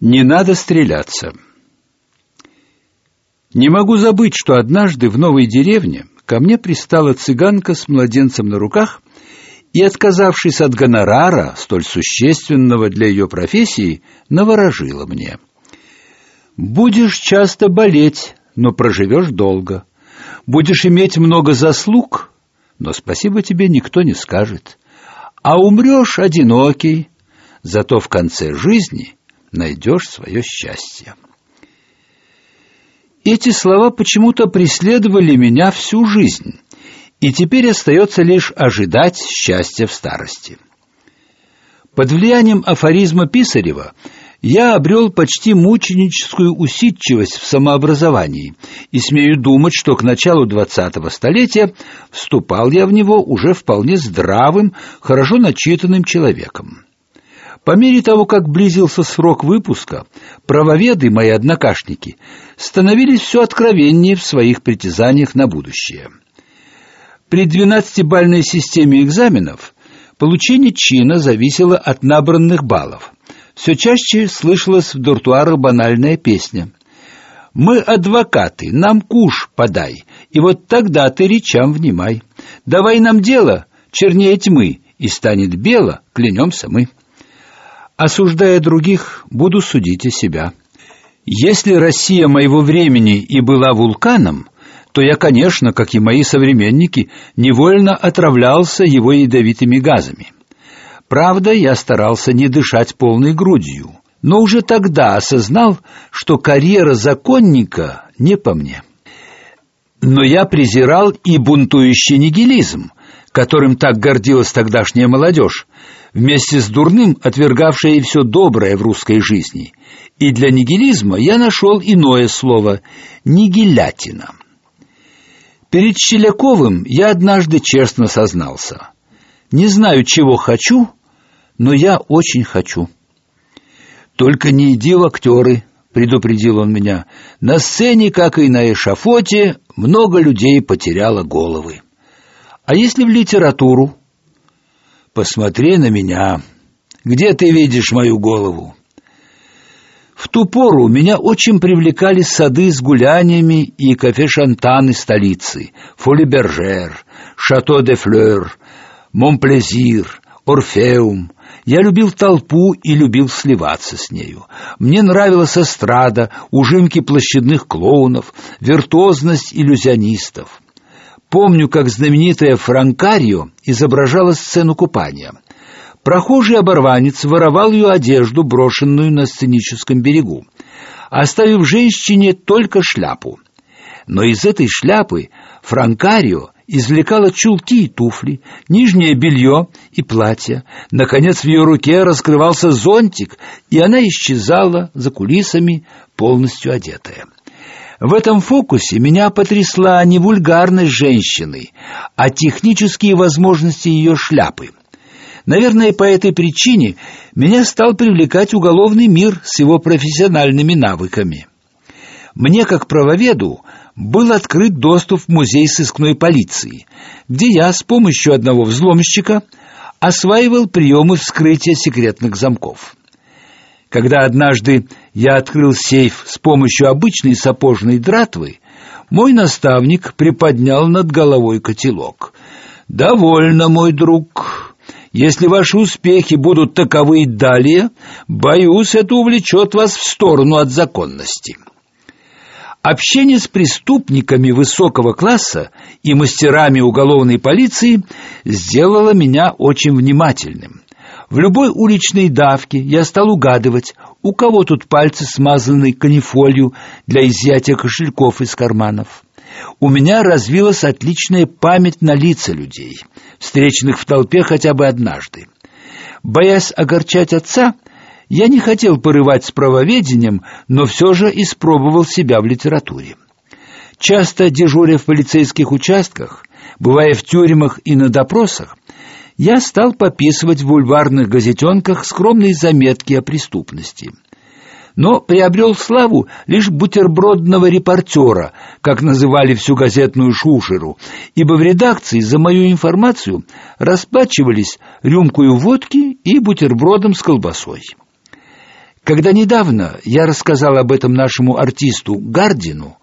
Не надо стреляться. Не могу забыть, что однажды в новой деревне ко мне пристала цыганка с младенцем на руках и, отказавшись от гонорара, столь существенного для ее профессии, наворожила мне. «Будешь часто болеть, но проживешь долго. Будешь иметь много заслуг, но спасибо тебе никто не скажет. А умрешь одинокий, зато в конце жизни найдешь свое счастье. Эти слова почему-то преследовали меня всю жизнь, и теперь остается лишь ожидать счастья в старости. Под влиянием афоризма Писарева я обрел почти мученическую усидчивость в самообразовании и смею думать, что к началу двадцатого столетия вступал я в него уже вполне здравым, хорошо начитанным человеком. По мере того, как близился срок выпуска, правоведы, мои однокашники, становились все откровеннее в своих притязаниях на будущее. При двенадцатибальной системе экзаменов получение чина зависело от набранных баллов. Все чаще слышалась в дуртуарах банальная песня. «Мы адвокаты, нам куш подай, и вот тогда ты речам внимай. Давай нам дело, чернее тьмы, и станет бело, клянемся мы». Осуждая других, буду судить и себя. Если Россия моего времени и была вулканом, то я, конечно, как и мои современники, невольно отравлялся его ядовитыми газами. Правда, я старался не дышать полной грудью, но уже тогда осознал, что карьера законника не по мне. Но я презирал и бунтующий нигилизм, которым так гордилась тогдашняя молодежь, вместе с дурным отвергавшая и все доброе в русской жизни. И для нигилизма я нашел иное слово нигилятина. Перед Щеляковым я однажды честно сознался: не знаю, чего хочу, но я очень хочу. Только не иди в актеры, предупредил он меня. На сцене, как и на эшафоте, много людей потеряло головы. А если в литературу? Посмотри на меня. Где ты видишь мою голову? В ту пору меня очень привлекали сады с гуляниями и кафе-шантаны столицы: Фолибержер, Шато де Флёр, Монплезир, Орфеум. Я любил толпу и любил сливаться с нею. Мне нравилась эстрада, ужимки площадных клоунов, виртуозность иллюзионистов. Помню, как знаменитая Франкарио изображала сцену купания. Прохожий оборванец воровал ее одежду, брошенную на сценическом берегу, оставив женщине только шляпу. Но из этой шляпы Франкарио извлекала чулки и туфли, нижнее белье и платье. Наконец в ее руке раскрывался зонтик, и она исчезала за кулисами, полностью одетая. В этом фокусе меня потрясла не вульгарность женщины, а технические возможности ее шляпы. Наверное, по этой причине меня стал привлекать уголовный мир с его профессиональными навыками. Мне, как правоведу, был открыт доступ в музей сыскной полиции, где я с помощью одного взломщика осваивал приемы вскрытия секретных замков. Когда однажды я открыл сейф с помощью обычной сапожной дратвы, мой наставник приподнял над головой котелок. «Довольно, мой друг. Если ваши успехи будут таковы и далее, боюсь, это увлечет вас в сторону от законности». Общение с преступниками высокого класса и мастерами уголовной полиции сделало меня очень внимательным. В любой уличной давке я стал угадывать, у кого тут пальцы смазаны канифолью для изъятия кошельков из карманов. У меня развилась отличная память на лица людей, встреченных в толпе хотя бы однажды. Боясь огорчать отца, я не хотел порывать с правоведением, но все же испробовал себя в литературе. Часто дежуря в полицейских участках, бывая в тюрьмах и на допросах, я стал пописывать в бульварных газетенках скромные заметки о преступности. Но приобрел славу лишь бутербродного репортера, как называли всю газетную шушеру, ибо в редакции за мою информацию расплачивались рюмкою водки и бутербродом с колбасой. Когда недавно я рассказал об этом нашему артисту Гардину,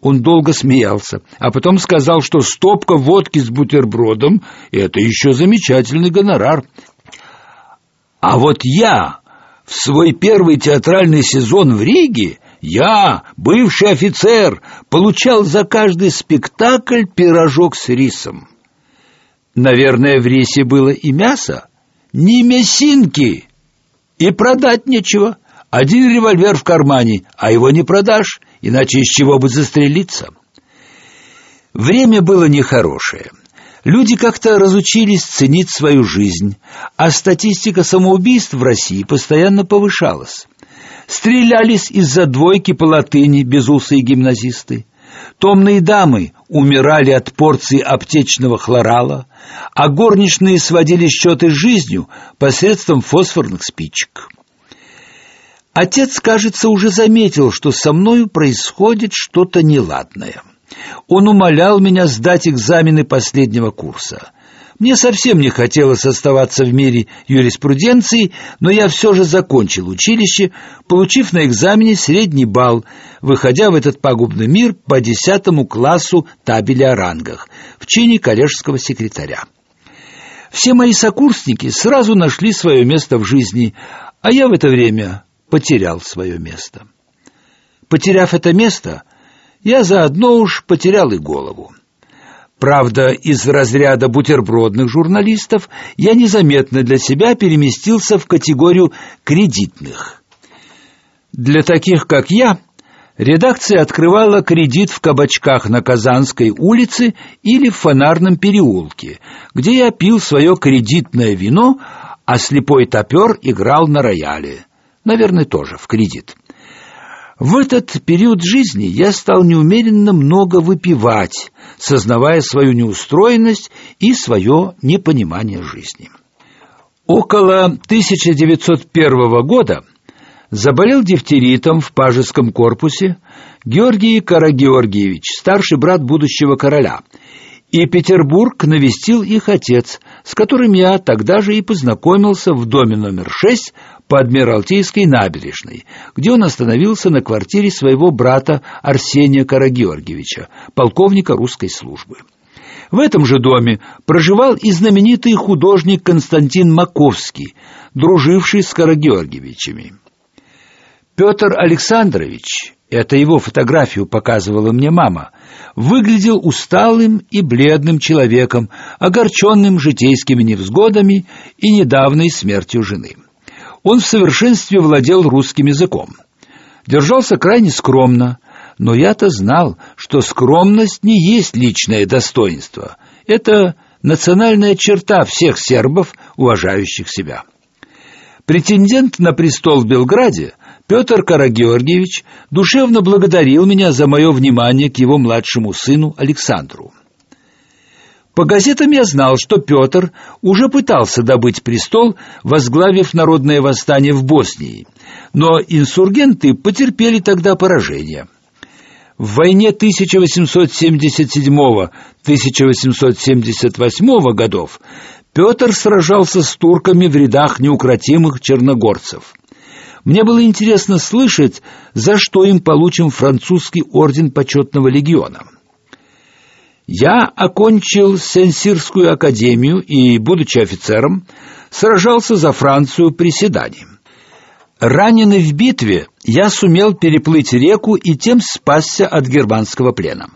он долго смеялся, а потом сказал, что стопка водки с бутербродом — это еще замечательный гонорар. А вот я в свой первый театральный сезон в Риге, я, бывший офицер, получал за каждый спектакль пирожок с рисом. Наверное, в рисе было и мясо, не мясинки, и продать нечего. Один револьвер в кармане, а его не продашь, иначе из чего бы застрелиться? Время было нехорошее. Люди как-то разучились ценить свою жизнь, а статистика самоубийств в России постоянно повышалась. Стрелялись из-за двойки по латыни безусые гимназисты. Томные дамы умирали от порции аптечного хлорала, а горничные сводили счеты с жизнью посредством фосфорных спичек. Отец, кажется, уже заметил, что со мною происходит что-то неладное. Он умолял меня сдать экзамены последнего курса. Мне совсем не хотелось оставаться в мире юриспруденции, но я все же закончил училище, получив на экзамене средний балл, выходя в этот пагубный мир по десятому классу табеля о рангах в чине коллежского секретаря. Все мои сокурсники сразу нашли свое место в жизни, а я в это время потерял свое место. Потеряв это место, я заодно уж потерял и голову. Правда, из разряда бутербродных журналистов я незаметно для себя переместился в категорию кредитных. Для таких, как я, редакция открывала кредит в кабачках на Казанской улице или в Фонарном переулке, где я пил свое кредитное вино, а слепой топер играл на рояле наверное, тоже в кредит. В этот период жизни я стал неумеренно много выпивать, сознавая свою неустроенность и свое непонимание жизни. Около 1901 года заболел дифтеритом в пажеском корпусе Георгий Карагеоргиевич, старший брат будущего короля, и Петербург навестил их отец, с которым я тогда же и познакомился в доме номер 6 по Адмиралтейской набережной, где он остановился на квартире своего брата Арсения Карагеоргиевича, полковника русской службы. В этом же доме проживал и знаменитый художник Константин Маковский, друживший с Карагеоргиевичами. Петр Александрович, это его фотографию показывала мне мама, выглядел усталым и бледным человеком, огорченным житейскими невзгодами и недавней смертью жены. Он в совершенстве владел русским языком. Держался крайне скромно, но я-то знал, что скромность не есть личное достоинство. Это национальная черта всех сербов, уважающих себя. Претендент на престол в Белграде Петр Карагеоргиевич душевно благодарил меня за мое внимание к его младшему сыну Александру. По газетам я знал, что Петр уже пытался добыть престол, возглавив народное восстание в Боснии, но инсургенты потерпели тогда поражение. В войне 1877-1878 годов Петр сражался с турками в рядах неукротимых черногорцев. Мне было интересно слышать, за что им получим французский орден почетного легиона. Я окончил Сенсирскую академию и, будучи офицером, сражался за Францию при Седане. Раненый в битве, я сумел переплыть реку и тем спасся от германского плена.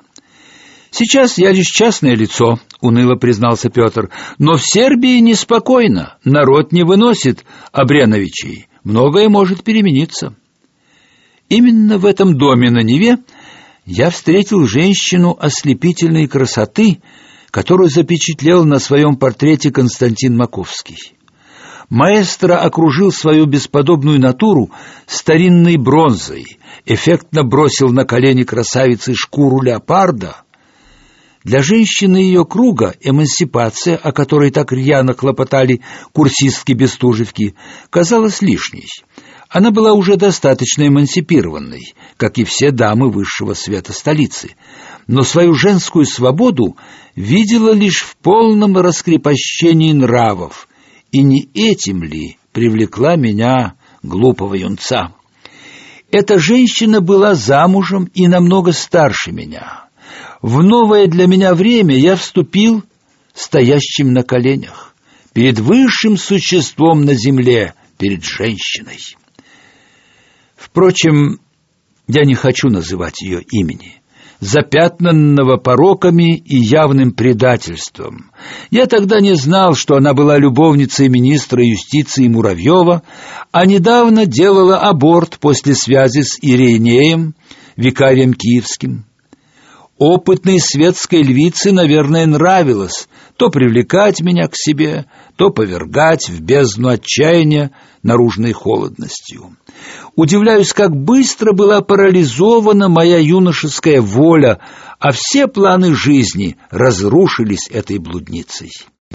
Сейчас я лишь частное лицо, уныло признался Петр, но в Сербии неспокойно, народ не выносит Абреновичей многое может перемениться. Именно в этом доме на Неве я встретил женщину ослепительной красоты, которую запечатлел на своем портрете Константин Маковский. Маэстро окружил свою бесподобную натуру старинной бронзой, эффектно бросил на колени красавицы шкуру леопарда. Для женщины ее круга эмансипация, о которой так рьяно хлопотали курсистки-бестужевки, казалась лишней. Она была уже достаточно эмансипированной, как и все дамы высшего света столицы, но свою женскую свободу видела лишь в полном раскрепощении нравов, и не этим ли привлекла меня глупого юнца. Эта женщина была замужем и намного старше меня. В новое для меня время я вступил стоящим на коленях перед высшим существом на земле, перед женщиной. Впрочем, я не хочу называть ее имени запятнанного пороками и явным предательством. Я тогда не знал, что она была любовницей министра юстиции Муравьева, а недавно делала аборт после связи с Иринеем, викарием киевским. Опытной светской львице, наверное, нравилось то привлекать меня к себе, то повергать в бездну отчаяния наружной холодностью. Удивляюсь, как быстро была парализована моя юношеская воля, а все планы жизни разрушились этой блудницей.